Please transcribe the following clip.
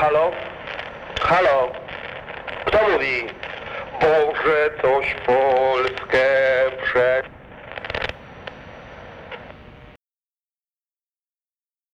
halo? Halo? Kto mówi? Boże, coś po...